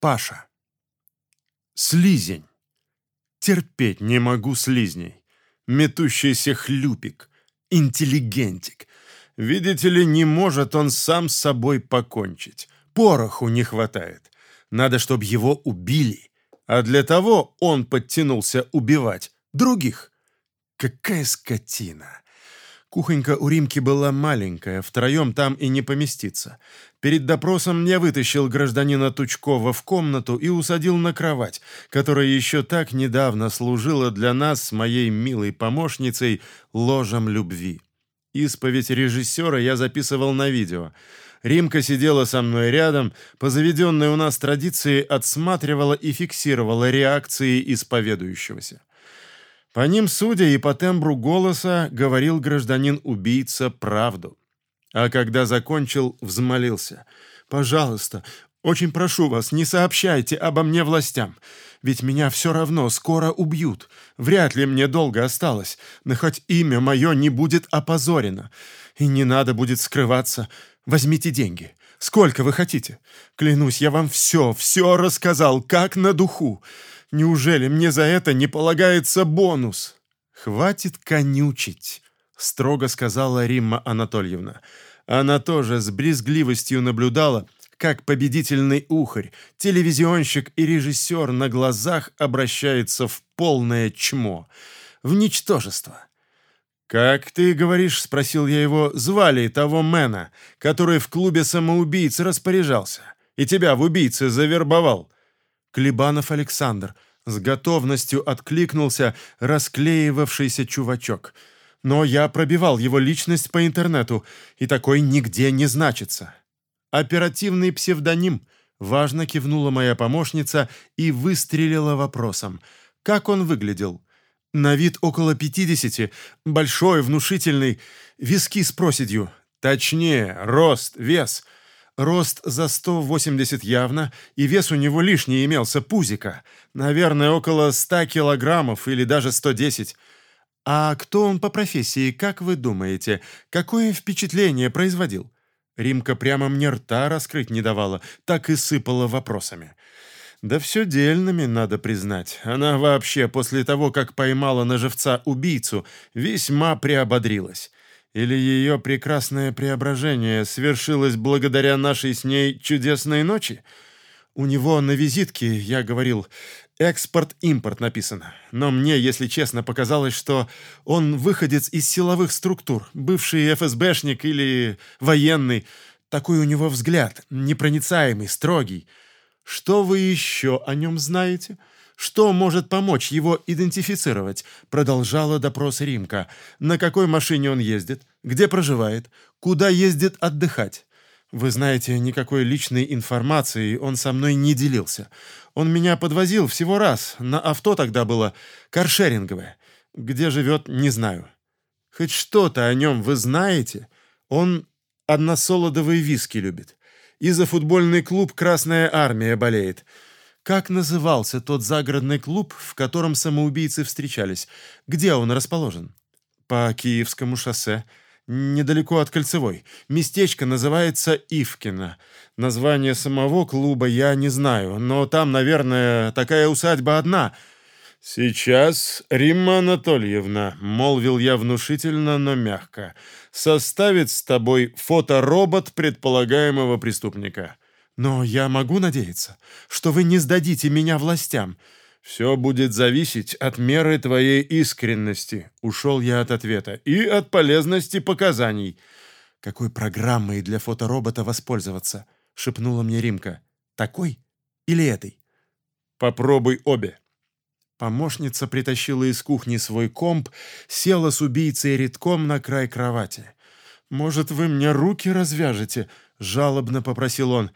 Паша. Слизень. Терпеть не могу слизней. Метущийся хлюпик. Интеллигентик. Видите ли, не может он сам с собой покончить. Пороху не хватает. Надо, чтобы его убили. А для того он подтянулся убивать других. Какая скотина! Кухонька у Римки была маленькая, втроем там и не поместиться. Перед допросом я вытащил гражданина Тучкова в комнату и усадил на кровать, которая еще так недавно служила для нас с моей милой помощницей ложем любви. Исповедь режиссера я записывал на видео. Римка сидела со мной рядом, по заведенной у нас традиции отсматривала и фиксировала реакции исповедующегося. По ним, судя и по тембру голоса, говорил гражданин-убийца правду. А когда закончил, взмолился. «Пожалуйста, очень прошу вас, не сообщайте обо мне властям, ведь меня все равно скоро убьют. Вряд ли мне долго осталось, но хоть имя мое не будет опозорено. И не надо будет скрываться. Возьмите деньги. Сколько вы хотите? Клянусь, я вам все, все рассказал, как на духу. Неужели мне за это не полагается бонус? Хватит конючить, строго сказала Римма Анатольевна. Она тоже с брезгливостью наблюдала, как победительный ухарь, телевизионщик и режиссер на глазах обращается в полное чмо, в ничтожество. «Как ты говоришь?» — спросил я его. «Звали того Мэна, который в клубе самоубийц распоряжался и тебя в убийце завербовал». Клебанов Александр. С готовностью откликнулся расклеивавшийся чувачок. Но я пробивал его личность по интернету, и такой нигде не значится. Оперативный псевдоним. Важно кивнула моя помощница и выстрелила вопросом. Как он выглядел? На вид около пятидесяти, большой, внушительный, виски с проседью. Точнее, рост, вес — Рост за 180 явно, и вес у него лишний имелся, пузика. Наверное, около 100 килограммов или даже 110. А кто он по профессии, как вы думаете? Какое впечатление производил? Римка прямо мне рта раскрыть не давала, так и сыпала вопросами. Да все дельными, надо признать. Она вообще после того, как поймала на живца-убийцу, весьма приободрилась. Или ее прекрасное преображение свершилось благодаря нашей с ней чудесной ночи? У него на визитке, я говорил, экспорт-импорт написано. Но мне, если честно, показалось, что он выходец из силовых структур, бывший ФСБшник или военный. Такой у него взгляд, непроницаемый, строгий. Что вы еще о нем знаете?» Что может помочь его идентифицировать? Продолжала допрос Римка. На какой машине он ездит? Где проживает? Куда ездит отдыхать? Вы знаете, никакой личной информации он со мной не делился. Он меня подвозил всего раз. На авто тогда было каршеринговое. Где живет, не знаю. Хоть что-то о нем вы знаете? Он односолодовые виски любит. И за футбольный клуб «Красная армия» болеет. Как назывался тот загородный клуб, в котором самоубийцы встречались? Где он расположен? По Киевскому шоссе. Недалеко от Кольцевой. Местечко называется Ивкино. Название самого клуба я не знаю, но там, наверное, такая усадьба одна. «Сейчас, Римма Анатольевна», — молвил я внушительно, но мягко, — «составит с тобой фоторобот предполагаемого преступника». Но я могу надеяться, что вы не сдадите меня властям. Все будет зависеть от меры твоей искренности. Ушел я от ответа. И от полезности показаний. Какой программой для фоторобота воспользоваться? Шепнула мне Римка. Такой или этой? Попробуй обе. Помощница притащила из кухни свой комп, села с убийцей редком на край кровати. «Может, вы мне руки развяжете?» — жалобно попросил он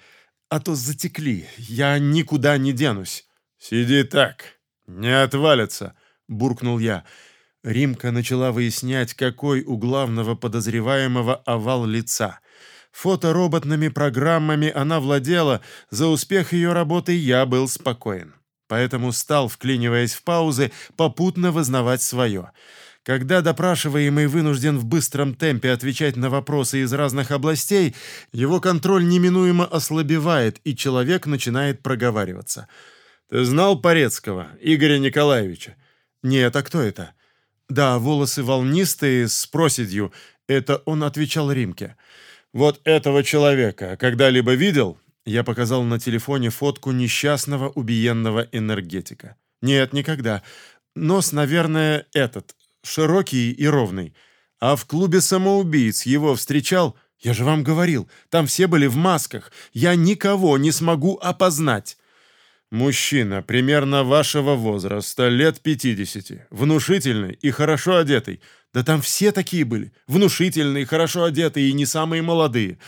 а то затекли. Я никуда не денусь». «Сиди так, не отвалится», — буркнул я. Римка начала выяснять, какой у главного подозреваемого овал лица. Фотороботными программами она владела, за успех ее работы я был спокоен. Поэтому стал, вклиниваясь в паузы, попутно вызнавать свое. Когда допрашиваемый вынужден в быстром темпе отвечать на вопросы из разных областей, его контроль неминуемо ослабевает, и человек начинает проговариваться. «Ты знал Порецкого, Игоря Николаевича?» «Нет, а кто это?» «Да, волосы волнистые, с проседью. Это он отвечал Римке». «Вот этого человека когда-либо видел?» Я показал на телефоне фотку несчастного убиенного энергетика. «Нет, никогда. Нос, наверное, этот, широкий и ровный. А в клубе самоубийц его встречал? Я же вам говорил, там все были в масках. Я никого не смогу опознать». Мужчина примерно вашего возраста, лет 50, внушительный и хорошо одетый. Да там все такие были, внушительные, хорошо одетые и не самые молодые.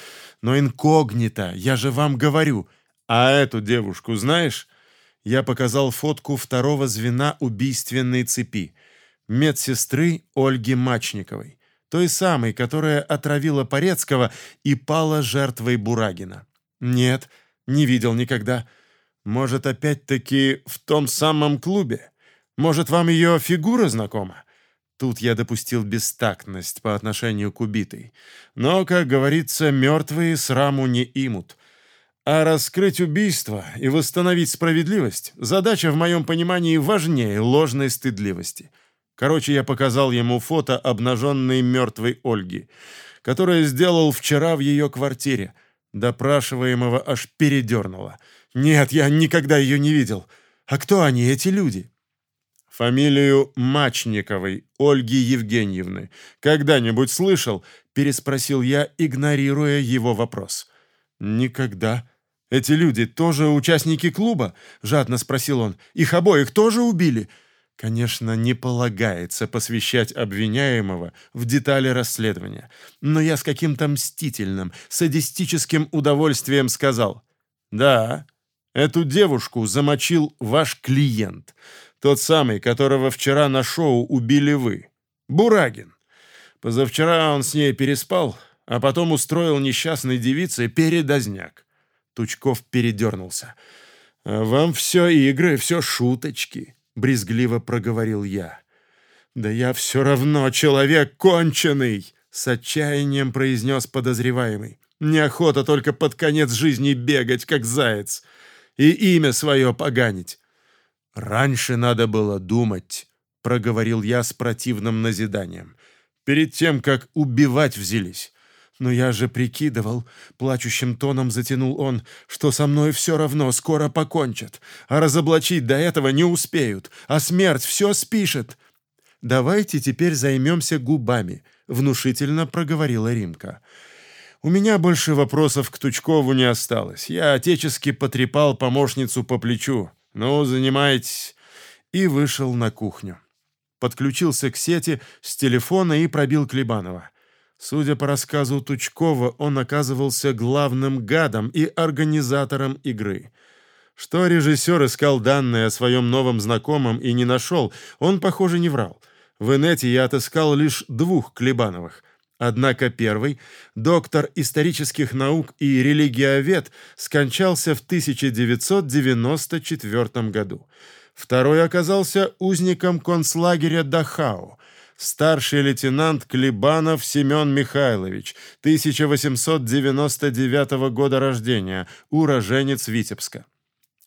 Но инкогнито, я же вам говорю. А эту девушку знаешь? Я показал фотку второго звена убийственной цепи. Медсестры Ольги Мачниковой. Той самой, которая отравила Порецкого и пала жертвой Бурагина. Нет, не видел никогда. Может, опять-таки в том самом клубе? Может, вам ее фигура знакома? Тут я допустил бестактность по отношению к убитой. Но, как говорится, мертвые сраму не имут. А раскрыть убийство и восстановить справедливость – задача, в моем понимании, важнее ложной стыдливости. Короче, я показал ему фото обнаженной мертвой Ольги, которое сделал вчера в ее квартире. Допрашиваемого аж передернуло – «Нет, я никогда ее не видел. А кто они, эти люди?» «Фамилию Мачниковой, Ольги Евгеньевны. Когда-нибудь слышал?» – переспросил я, игнорируя его вопрос. «Никогда. Эти люди тоже участники клуба?» – жадно спросил он. «Их обоих тоже убили?» Конечно, не полагается посвящать обвиняемого в детали расследования, но я с каким-то мстительным, садистическим удовольствием сказал «Да, Эту девушку замочил ваш клиент, тот самый, которого вчера на шоу убили вы. Бурагин. Позавчера он с ней переспал, а потом устроил несчастной девице передозняк. Тучков передернулся. «А «Вам все игры, все шуточки», — брезгливо проговорил я. «Да я все равно человек конченый», — с отчаянием произнес подозреваемый. «Неохота только под конец жизни бегать, как заяц и имя свое поганить. Раньше надо было думать, проговорил я с противным назиданием, перед тем, как убивать взялись. Но я же прикидывал, плачущим тоном затянул он, что со мной все равно скоро покончат, а разоблачить до этого не успеют, а смерть все спишет. Давайте теперь займемся губами, внушительно проговорила Римка. У меня больше вопросов к Тучкову не осталось. Я отечески потрепал помощницу по плечу. «Ну, занимайтесь». И вышел на кухню. Подключился к сети с телефона и пробил Клебанова. Судя по рассказу Тучкова, он оказывался главным гадом и организатором игры. Что режиссер искал данные о своем новом знакомом и не нашел, он, похоже, не врал. В инете я отыскал лишь двух Клебановых — Однако первый, доктор исторических наук и религиовед, скончался в 1994 году. Второй оказался узником концлагеря Дахау, старший лейтенант Клебанов Семен Михайлович, 1899 года рождения, уроженец Витебска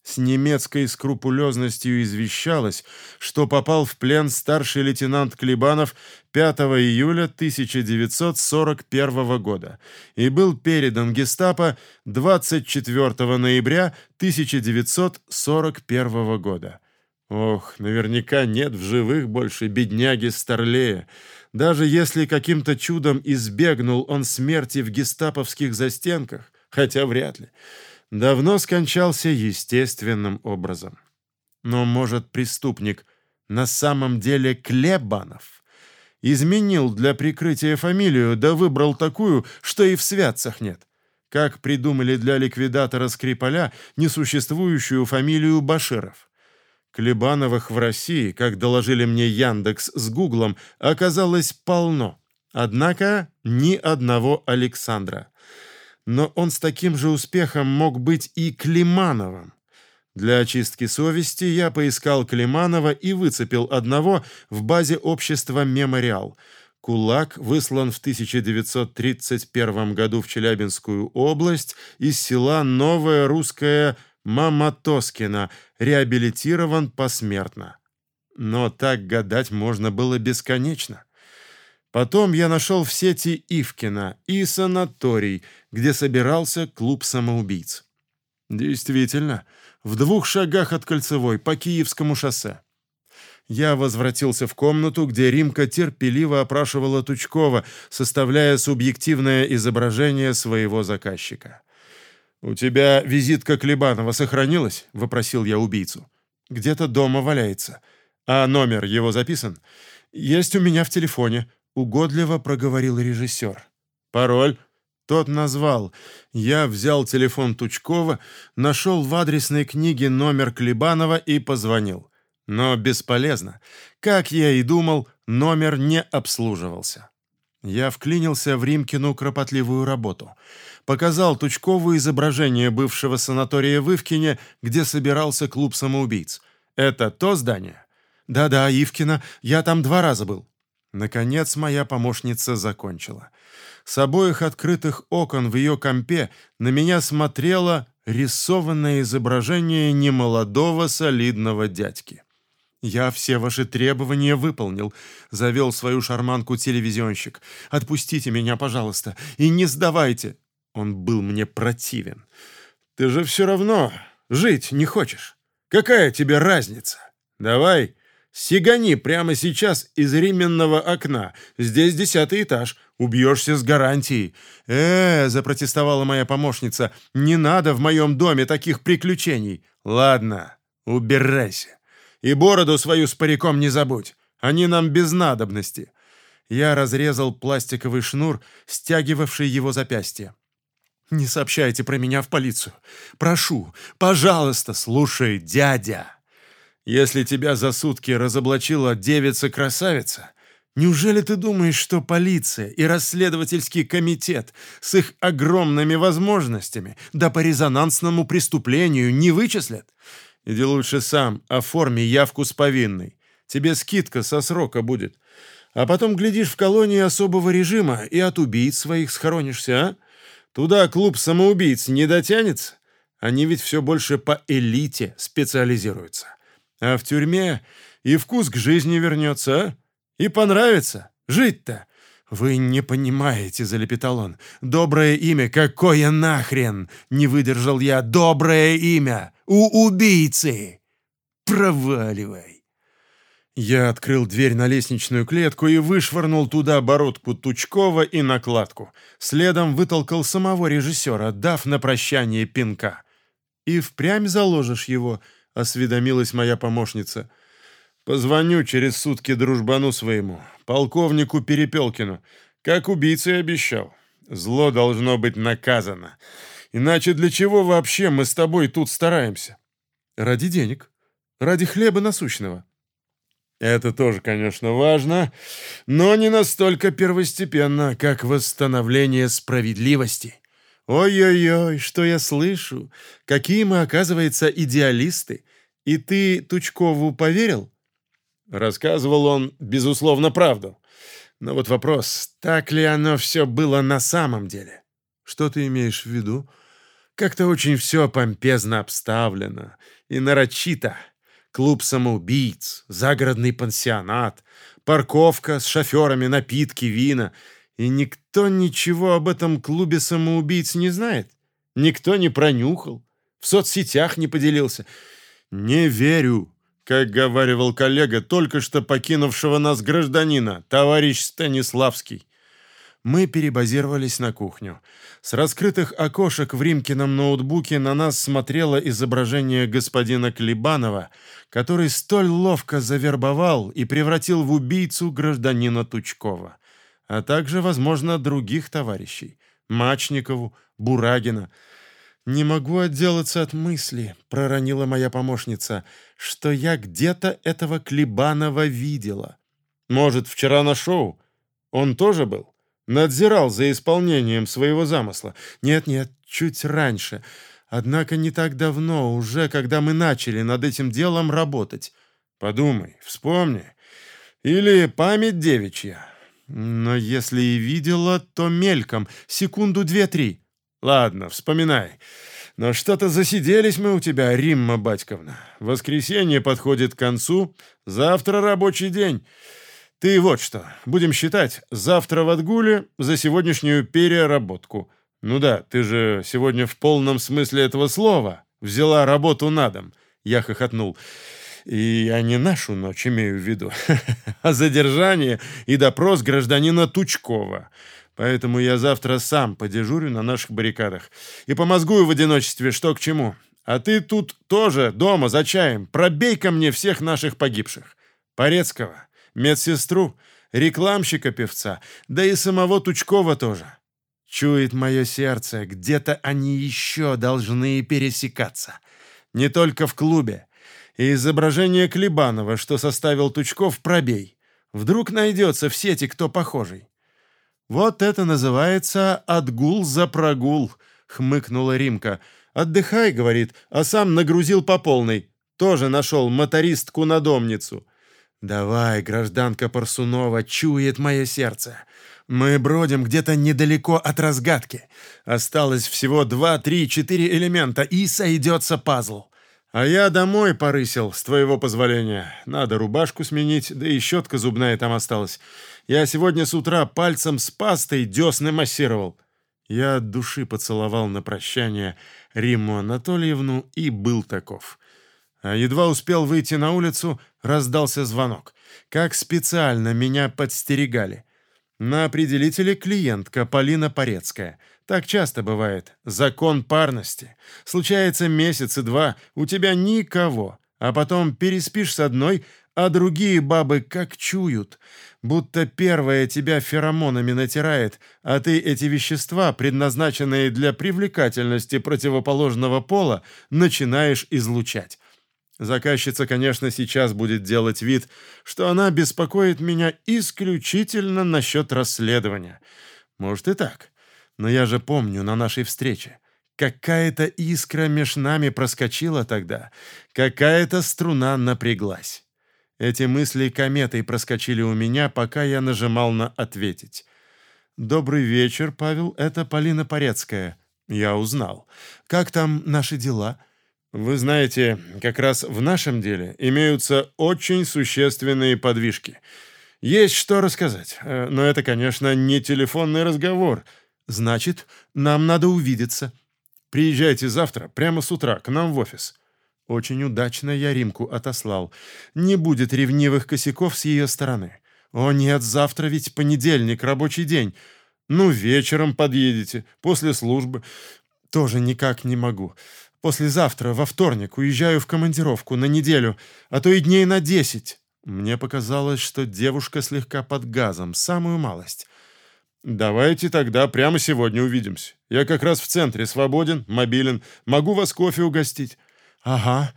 с немецкой скрупулезностью извещалось, что попал в плен старший лейтенант Клебанов 5 июля 1941 года и был передан гестапо 24 ноября 1941 года. Ох, наверняка нет в живых больше бедняги Старлея. Даже если каким-то чудом избегнул он смерти в гестаповских застенках, хотя вряд ли давно скончался естественным образом. Но, может, преступник на самом деле Клебанов? Изменил для прикрытия фамилию, да выбрал такую, что и в святцах нет. Как придумали для ликвидатора Скрипаля несуществующую фамилию Баширов. Клебановых в России, как доложили мне Яндекс с Гуглом, оказалось полно. Однако ни одного Александра но он с таким же успехом мог быть и Климановым. Для очистки совести я поискал Климанова и выцепил одного в базе общества «Мемориал». Кулак выслан в 1931 году в Челябинскую область из села Новая Русская Маматоскина, реабилитирован посмертно. Но так гадать можно было бесконечно. Потом я нашел в сети Ивкина и санаторий, где собирался клуб самоубийц. Действительно, в двух шагах от Кольцевой, по Киевскому шоссе. Я возвратился в комнату, где Римка терпеливо опрашивала Тучкова, составляя субъективное изображение своего заказчика. «У тебя визитка Клебанова сохранилась?» — вопросил я убийцу. «Где-то дома валяется. А номер его записан?» «Есть у меня в телефоне», — угодливо проговорил режиссер. «Пароль?» Тот назвал. Я взял телефон Тучкова, нашел в адресной книге номер Клебанова и позвонил. Но бесполезно. Как я и думал, номер не обслуживался. Я вклинился в Римкину кропотливую работу. Показал Тучкову изображение бывшего санатория в Ивкине, где собирался клуб самоубийц. «Это то здание?» «Да-да, Ивкина. Я там два раза был». Наконец моя помощница закончила. С обоих открытых окон в ее компе на меня смотрело рисованное изображение немолодого солидного дядьки. «Я все ваши требования выполнил», — завел свою шарманку телевизионщик. «Отпустите меня, пожалуйста, и не сдавайте». Он был мне противен. «Ты же все равно жить не хочешь. Какая тебе разница? Давай, сигани прямо сейчас из ременного окна. Здесь десятый этаж. Убьешься с гарантией. Э, запротестовала моя помощница. Не надо в моем доме таких приключений. Ладно, убирайся. И бороду свою с париком не забудь. Они нам без надобности. Я разрезал пластиковый шнур, стягивавший его запястье. «Не сообщайте про меня в полицию. Прошу, пожалуйста, слушай, дядя. Если тебя за сутки разоблачила девица-красавица, Неужели ты думаешь, что полиция и расследовательский комитет с их огромными возможностями да по резонансному преступлению не вычислят? Иди лучше сам, оформи явку с повинной. Тебе скидка со срока будет. А потом глядишь в колонии особого режима и от убийц своих схоронишься, а? Туда клуб самоубийц не дотянется? Они ведь все больше по элите специализируются. А в тюрьме и вкус к жизни вернется, а? И понравится. Жить-то. Вы не понимаете, залепетал он. Доброе имя, какое нахрен? Не выдержал я. Доброе имя. У убийцы. Проваливай. Я открыл дверь на лестничную клетку и вышвырнул туда бородку Тучкова и накладку. Следом вытолкал самого режиссера, дав на прощание пинка. «И впрямь заложишь его?» — осведомилась моя помощница. Позвоню через сутки дружбану своему, полковнику Перепелкину, как убийца и обещал. Зло должно быть наказано. Иначе для чего вообще мы с тобой тут стараемся? Ради денег. Ради хлеба насущного. Это тоже, конечно, важно, но не настолько первостепенно, как восстановление справедливости. Ой-ой-ой, что я слышу? Какие мы, оказывается, идеалисты. И ты Тучкову поверил? Рассказывал он, безусловно, правду. Но вот вопрос, так ли оно все было на самом деле? Что ты имеешь в виду? Как-то очень все помпезно обставлено и нарочито. Клуб самоубийц, загородный пансионат, парковка с шоферами, напитки, вина. И никто ничего об этом клубе самоубийц не знает. Никто не пронюхал, в соцсетях не поделился. Не верю, как говаривал коллега, только что покинувшего нас гражданина, товарищ Станиславский. Мы перебазировались на кухню. С раскрытых окошек в Римкином ноутбуке на нас смотрело изображение господина Клебанова, который столь ловко завербовал и превратил в убийцу гражданина Тучкова, а также, возможно, других товарищей — Мачникову, Бурагина — «Не могу отделаться от мысли», — проронила моя помощница, «что я где-то этого Клебанова видела. Может, вчера на шоу? Он тоже был? Надзирал за исполнением своего замысла? Нет-нет, чуть раньше. Однако не так давно, уже когда мы начали над этим делом работать. Подумай, вспомни. Или память девичья. Но если и видела, то мельком, секунду две-три. Ладно, вспоминай. Но что-то засиделись мы у тебя, Римма Батьковна. Воскресенье подходит к концу, завтра рабочий день. Ты вот что, будем считать, завтра в отгуле за сегодняшнюю переработку. Ну да, ты же сегодня в полном смысле этого слова взяла работу на дом. Я хохотнул. И я не нашу ночь имею в виду, а задержание и допрос гражданина Тучкова. Поэтому я завтра сам подежурю на наших баррикадах и помозгую в одиночестве, что к чему. А ты тут тоже дома за чаем пробей ко мне всех наших погибших. Порецкого, медсестру, рекламщика-певца, да и самого Тучкова тоже. Чует мое сердце, где-то они еще должны пересекаться. Не только в клубе. И изображение Клебанова, что составил Тучков, пробей. Вдруг найдется в сети кто похожий. «Вот это называется «отгул за прогул», — хмыкнула Римка. «Отдыхай», — говорит, а сам нагрузил по полной. Тоже нашел мотористку-надомницу. «Давай, гражданка Парсунова, чует мое сердце. Мы бродим где-то недалеко от разгадки. Осталось всего два, три, четыре элемента, и сойдется пазл. А я домой порысил, с твоего позволения. Надо рубашку сменить, да и щетка зубная там осталась. Я сегодня с утра пальцем с пастой десны массировал». Я от души поцеловал на прощание Римму Анатольевну и был таков. А едва успел выйти на улицу, раздался звонок. Как специально меня подстерегали. На определителе клиентка Полина Порецкая. Так часто бывает. Закон парности. Случается месяц и два, у тебя никого. А потом переспишь с одной, а другие бабы как чуют. Будто первая тебя феромонами натирает, а ты эти вещества, предназначенные для привлекательности противоположного пола, начинаешь излучать. Заказчица, конечно, сейчас будет делать вид, что она беспокоит меня исключительно насчет расследования. Может и так. Но я же помню на нашей встрече. Какая-то искра меж нами проскочила тогда. Какая-то струна напряглась. Эти мысли кометой проскочили у меня, пока я нажимал на «ответить». «Добрый вечер, Павел, это Полина Порецкая». Я узнал. «Как там наши дела?» Вы знаете, как раз в нашем деле имеются очень существенные подвижки. Есть что рассказать, э, но это, конечно, не телефонный разговор. Значит, нам надо увидеться. Приезжайте завтра, прямо с утра, к нам в офис. Очень удачно я Римку отослал. Не будет ревнивых косяков с ее стороны. О нет, завтра ведь понедельник, рабочий день. Ну, вечером подъедете, после службы. Тоже никак не могу. Послезавтра, во вторник, уезжаю в командировку на неделю, а то и дней на десять». Мне показалось, что девушка слегка под газом, самую малость. «Давайте тогда прямо сегодня увидимся. Я как раз в центре, свободен, мобилен, могу вас кофе угостить». «Ага.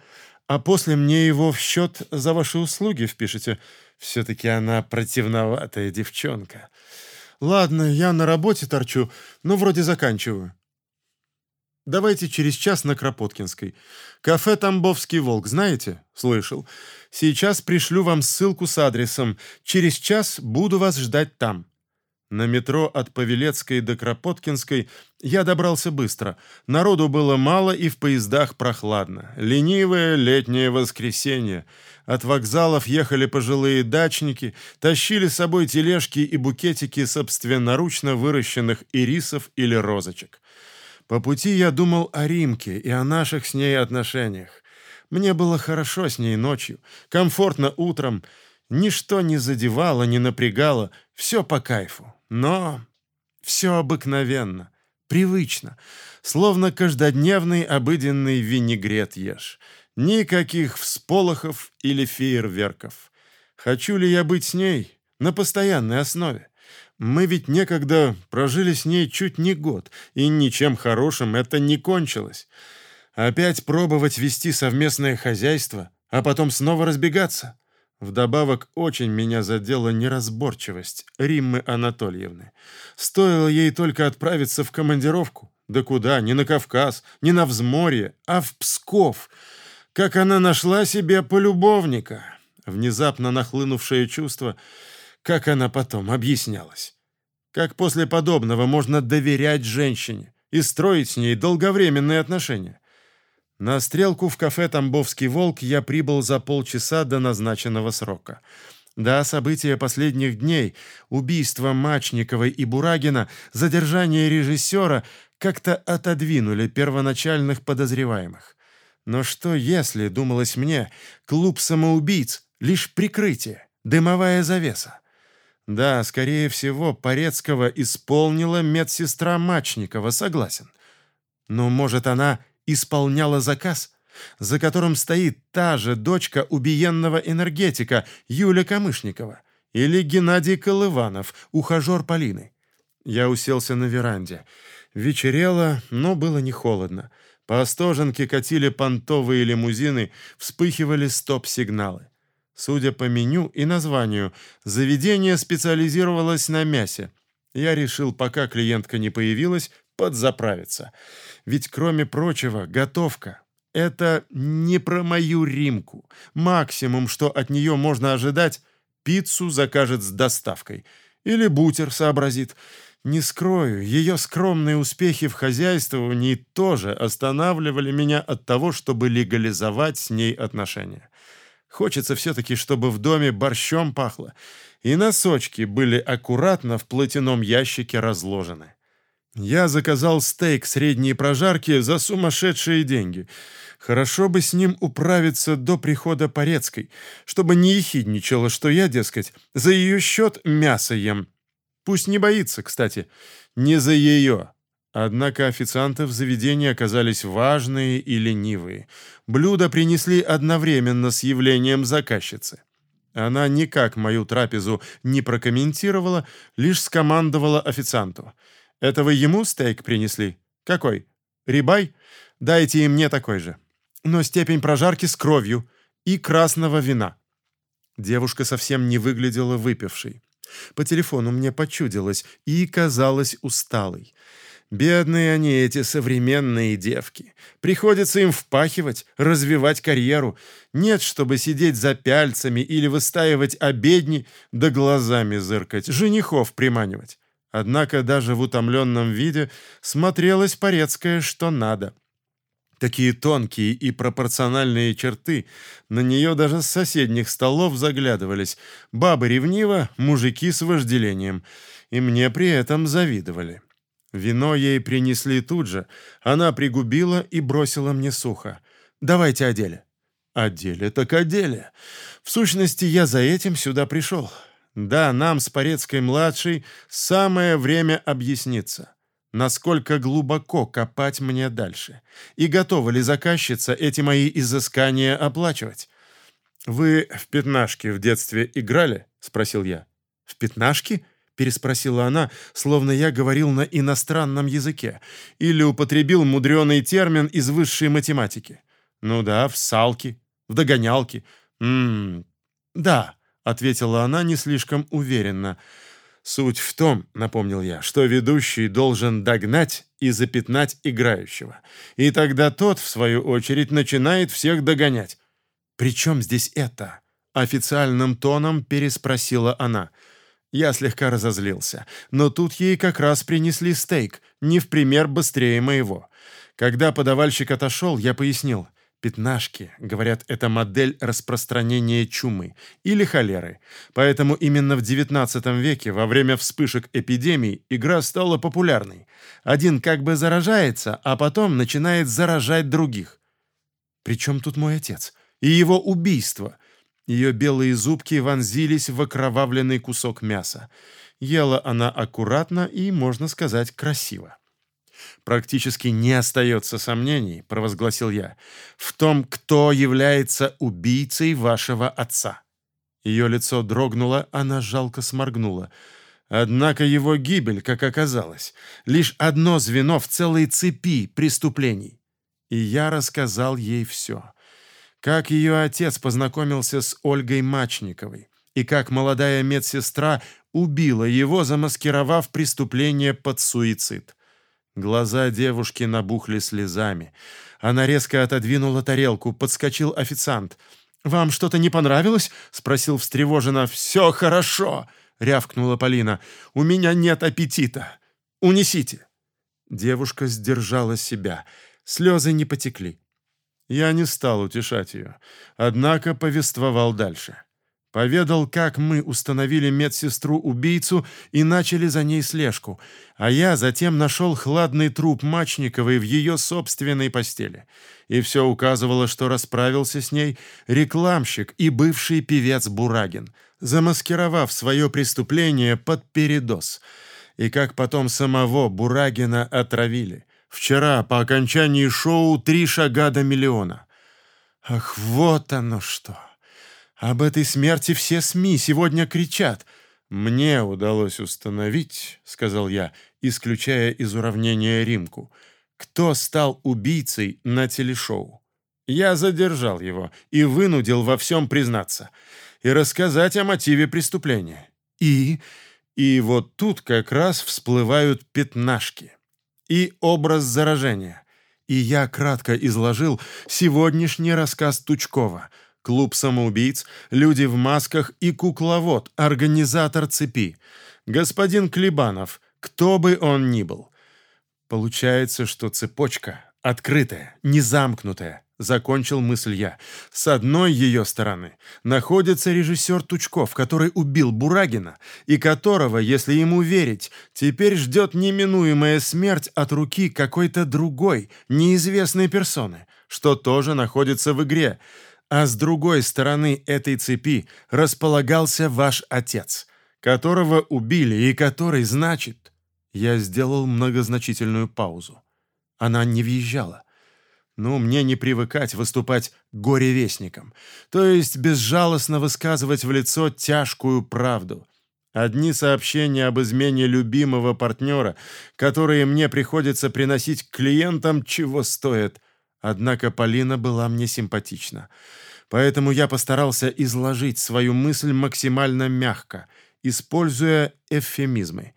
А после мне его в счет за ваши услуги впишете. Все-таки она противноватая девчонка». «Ладно, я на работе торчу, но вроде заканчиваю». Давайте через час на Кропоткинской. Кафе «Тамбовский волк» знаете? Слышал. Сейчас пришлю вам ссылку с адресом. Через час буду вас ждать там. На метро от Павелецкой до Кропоткинской я добрался быстро. Народу было мало и в поездах прохладно. Ленивое летнее воскресенье. От вокзалов ехали пожилые дачники, тащили с собой тележки и букетики собственноручно выращенных ирисов или розочек. По пути я думал о Римке и о наших с ней отношениях. Мне было хорошо с ней ночью, комфортно утром, ничто не задевало, не напрягало, все по кайфу. Но все обыкновенно, привычно, словно каждодневный обыденный винегрет ешь. Никаких всполохов или фейерверков. Хочу ли я быть с ней на постоянной основе? Мы ведь некогда прожили с ней чуть не год, и ничем хорошим это не кончилось. Опять пробовать вести совместное хозяйство, а потом снова разбегаться. Вдобавок очень меня задела неразборчивость Риммы Анатольевны. Стоило ей только отправиться в командировку, Да куда? Не на Кавказ, не на взморье, а в Псков. Как она нашла себе полюбовника. Внезапно нахлынувшее чувство, как она потом объяснялась. Как после подобного можно доверять женщине и строить с ней долговременные отношения? На стрелку в кафе «Тамбовский волк» я прибыл за полчаса до назначенного срока — да, события последних дней, убийство Мачниковой и Бурагина, задержание режиссера как-то отодвинули первоначальных подозреваемых. Но что если, думалось мне, клуб самоубийц — лишь прикрытие, дымовая завеса? Да, скорее всего, Порецкого исполнила медсестра Мачникова, согласен. Но, может, она исполняла заказ — за которым стоит та же дочка убиенного энергетика Юля Камышникова или Геннадий Колыванов, ухажер Полины. Я уселся на веранде. Вечерело, но было не холодно. По Остоженке катили понтовые лимузины, вспыхивали стоп-сигналы. Судя по меню и названию, заведение специализировалось на мясе. Я решил, пока клиентка не появилась, подзаправиться. Ведь, кроме прочего, готовка это не про мою Римку. Максимум, что от нее можно ожидать, пиццу закажет с доставкой. Или бутер сообразит. Не скрою, ее скромные успехи в хозяйствовании тоже останавливали меня от того, чтобы легализовать с ней отношения. Хочется все-таки, чтобы в доме борщом пахло, и носочки были аккуратно в платяном ящике разложены. Я заказал стейк средней прожарки за сумасшедшие деньги — Хорошо бы с ним управиться до прихода Порецкой, чтобы не ехидничала, что я, дескать, за ее счет мясо ем. Пусть не боится, кстати, не за ее. Однако официанты в заведении оказались важные и ленивые. Блюда принесли одновременно с явлением заказчицы. Она никак мою трапезу не прокомментировала, лишь скомандовала официанту. «Это вы ему стейк принесли? Какой? Рибай? Дайте и мне такой же» но степень прожарки с кровью и красного вина. Девушка совсем не выглядела выпившей. По телефону мне почудилось и казалась усталой. Бедные они, эти современные девки. Приходится им впахивать, развивать карьеру. Нет, чтобы сидеть за пяльцами или выстаивать обедни, да глазами зыркать, женихов приманивать. Однако даже в утомленном виде смотрелась Порецкая что надо. Такие тонкие и пропорциональные черты, на нее даже с соседних столов заглядывались. Бабы ревниво, мужики с вожделением. И мне при этом завидовали. Вино ей принесли тут же. Она пригубила и бросила мне сухо. «Давайте о деле». «О деле так о. В сущности, я за этим сюда пришел. Да, нам с Порецкой-младшей самое время объясниться» насколько глубоко копать мне дальше, и готова ли заказчица эти мои изыскания оплачивать. «Вы в пятнашки в детстве играли?» — спросил я. «В пятнашки?» — переспросила она, словно я говорил на иностранном языке или употребил мудреный термин из высшей математики. «Ну да, в салки, в догонялки». «М -м «Да», — ответила она не слишком уверенно, — Суть в том, напомнил я, что ведущий должен догнать и запятнать играющего. И тогда тот, в свою очередь, начинает всех догонять. «При чем здесь это?» — официальным тоном переспросила она. Я слегка разозлился, но тут ей как раз принесли стейк, не в пример быстрее моего. Когда подавальщик отошел, я пояснил — Пятнашки, говорят, это модель распространения чумы или холеры. Поэтому именно в XIX веке, во время вспышек эпидемий, игра стала популярной. Один как бы заражается, а потом начинает заражать других. Причем тут мой отец? И его убийство. Ее белые зубки вонзились в окровавленный кусок мяса. Ела она аккуратно и, можно сказать, красиво. «Практически не остается сомнений», — провозгласил я, «в том, кто является убийцей вашего отца». Ее лицо дрогнуло, она жалко сморгнула. Однако его гибель, как оказалось, лишь одно звено в целой цепи преступлений. И я рассказал ей все. Как ее отец познакомился с Ольгой Мачниковой, и как молодая медсестра убила его, замаскировав преступление под суицид. Глаза девушки набухли слезами. Она резко отодвинула тарелку, подскочил официант. «Вам что-то не понравилось?» — спросил встревоженно. «Все хорошо!» — рявкнула Полина. «У меня нет аппетита. Унесите!» Девушка сдержала себя. Слезы не потекли. Я не стал утешать ее, однако повествовал дальше. Поведал, как мы установили медсестру-убийцу и начали за ней слежку, а я затем нашел хладный труп Мачниковой в ее собственной постели. И все указывало, что расправился с ней рекламщик и бывший певец Бурагин, замаскировав свое преступление под передоз. И как потом самого Бурагина отравили. Вчера, по окончании шоу, три шага до миллиона. Ах, вот оно что! Об этой смерти все СМИ сегодня кричат. Мне удалось установить, сказал я, исключая из уравнения Римку, кто стал убийцей на телешоу. Я задержал его и вынудил во всем признаться и рассказать о мотиве преступления. И и вот тут как раз всплывают пятнашки и образ заражения. И я кратко изложил сегодняшний рассказ Тучкова — клуб самоубийц, люди в масках и кукловод, организатор цепи. Господин Клебанов, кто бы он ни был. Получается, что цепочка открытая, не замкнутая, закончил мысль я. С одной ее стороны находится режиссер Тучков, который убил Бурагина, и которого, если ему верить, теперь ждет неминуемая смерть от руки какой-то другой, неизвестной персоны, что тоже находится в игре. А с другой стороны этой цепи располагался ваш отец, которого убили и который, значит... Я сделал многозначительную паузу. Она не въезжала. Ну, мне не привыкать выступать горевестником, то есть безжалостно высказывать в лицо тяжкую правду. Одни сообщения об измене любимого партнера, которые мне приходится приносить клиентам, чего стоят. Однако Полина была мне симпатична. Поэтому я постарался изложить свою мысль максимально мягко, используя эвфемизмы.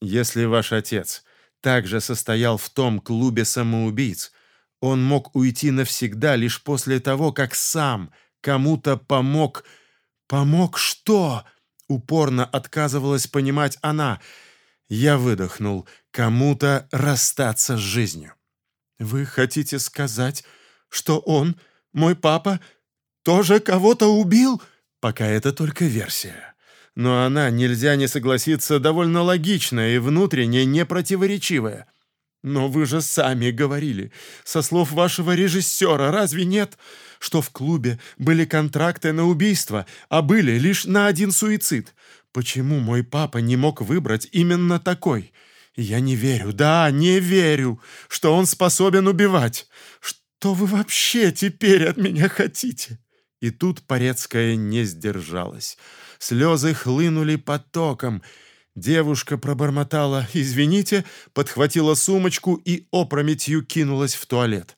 Если ваш отец также состоял в том клубе самоубийц, он мог уйти навсегда лишь после того, как сам кому-то помог. Помог что? Упорно отказывалась понимать она. Я выдохнул. Кому-то расстаться с жизнью. Вы хотите сказать, что он, мой папа, тоже кого-то убил? Пока это только версия. Но она, нельзя не согласиться, довольно логичная и внутренне непротиворечивая. Но вы же сами говорили, со слов вашего режиссера, разве нет, что в клубе были контракты на убийство, а были лишь на один суицид? Почему мой папа не мог выбрать именно такой? Я не верю, да, не верю, что он способен убивать. Что вы вообще теперь от меня хотите? И тут Порецкая не сдержалась. Слезы хлынули потоком. Девушка пробормотала «Извините», подхватила сумочку и опрометью кинулась в туалет.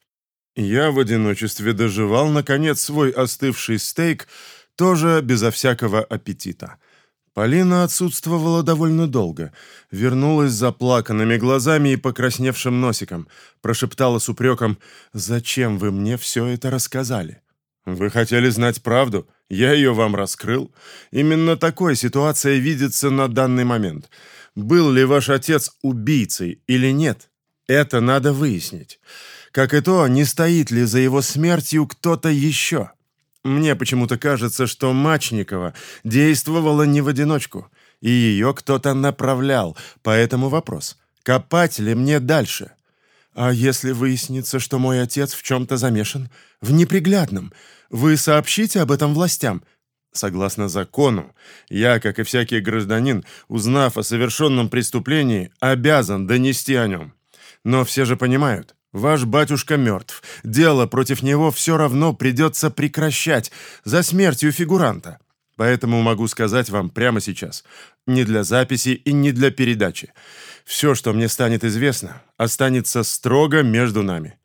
Я в одиночестве доживал, наконец, свой остывший стейк, тоже безо всякого аппетита. Полина отсутствовала довольно долго. Вернулась заплаканными глазами и покрасневшим носиком. Прошептала с упреком «Зачем вы мне все это рассказали?» «Вы хотели знать правду? Я ее вам раскрыл. Именно такой ситуация видится на данный момент. Был ли ваш отец убийцей или нет? Это надо выяснить. Как и то, не стоит ли за его смертью кто-то еще. Мне почему-то кажется, что Мачникова действовала не в одиночку, и ее кто-то направлял, поэтому вопрос, копать ли мне дальше?» А если выяснится, что мой отец в чем-то замешан? В неприглядном. Вы сообщите об этом властям?» Согласно закону, я, как и всякий гражданин, узнав о совершенном преступлении, обязан донести о нем. Но все же понимают, ваш батюшка мертв. Дело против него все равно придется прекращать за смертью фигуранта. Поэтому могу сказать вам прямо сейчас, не для записи и не для передачи. Все, что мне станет известно, останется строго между нами».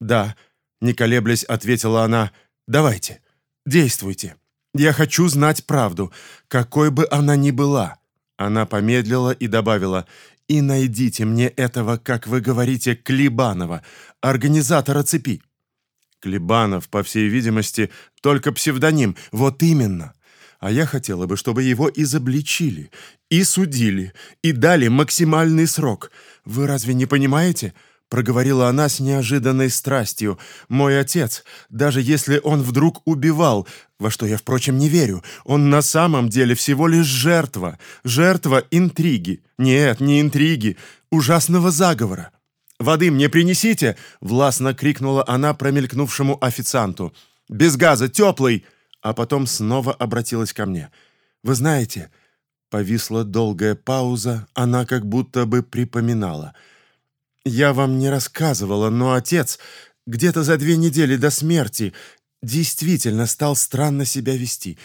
«Да», — не колеблясь, ответила она, — «давайте, действуйте. Я хочу знать правду, какой бы она ни была». Она помедлила и добавила, и найдите мне этого, как вы говорите, Клебанова, организатора цепи». Клебанов, по всей видимости, только псевдоним. Вот именно. А я хотела бы, чтобы его изобличили, и судили, и дали максимальный срок. Вы разве не понимаете? Проговорила она с неожиданной страстью. Мой отец, даже если он вдруг убивал, во что я, впрочем, не верю, он на самом деле всего лишь жертва, жертва интриги. Нет, не интриги, ужасного заговора. «Воды мне принесите!» — властно крикнула она промелькнувшему официанту. «Без газа, теплый!» А потом снова обратилась ко мне. «Вы знаете...» Повисла долгая пауза, она как будто бы припоминала. «Я вам не рассказывала, но отец где-то за две недели до смерти действительно стал странно себя вести.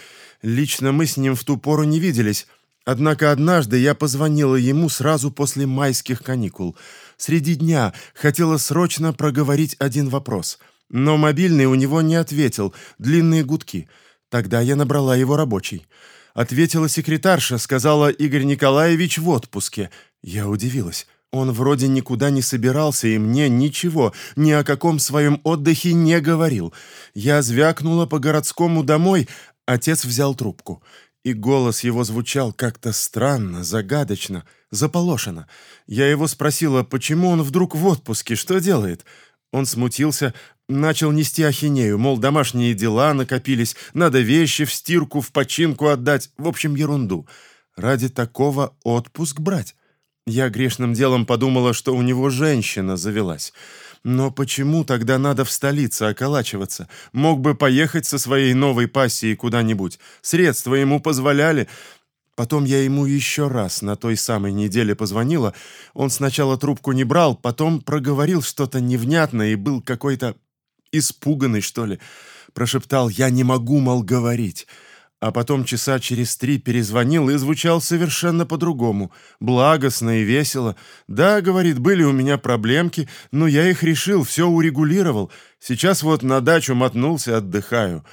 Лично мы с ним в ту пору не виделись». Однако однажды я позвонила ему сразу после майских каникул. Среди дня хотела срочно проговорить один вопрос, но мобильный у него не ответил, длинные гудки. Тогда я набрала его рабочий. Ответила секретарша, сказала Игорь Николаевич в отпуске. Я удивилась. Он вроде никуда не собирался и мне ничего, ни о каком своем отдыхе не говорил. Я звякнула по городскому домой, отец взял трубку и голос его звучал как-то странно, загадочно, заполошенно. Я его спросила, почему он вдруг в отпуске, что делает? Он смутился, начал нести ахинею, мол, домашние дела накопились, надо вещи в стирку, в починку отдать, в общем, ерунду. Ради такого отпуск брать? Я грешным делом подумала, что у него женщина завелась. Но почему тогда надо в столице околачиваться? Мог бы поехать со своей новой пассией куда-нибудь. Средства ему позволяли. Потом я ему еще раз на той самой неделе позвонила. Он сначала трубку не брал, потом проговорил что-то невнятное и был какой-то испуганный, что ли. Прошептал «Я не могу, мол, говорить» а потом часа через три перезвонил и звучал совершенно по-другому, благостно и весело. «Да, — говорит, — были у меня проблемки, но я их решил, все урегулировал. Сейчас вот на дачу мотнулся, отдыхаю».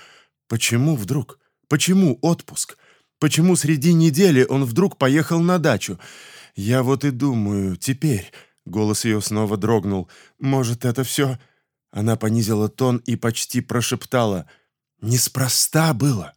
Почему вдруг? Почему отпуск? Почему среди недели он вдруг поехал на дачу? Я вот и думаю, теперь... Голос ее снова дрогнул. «Может, это все...» Она понизила тон и почти прошептала. «Неспроста было».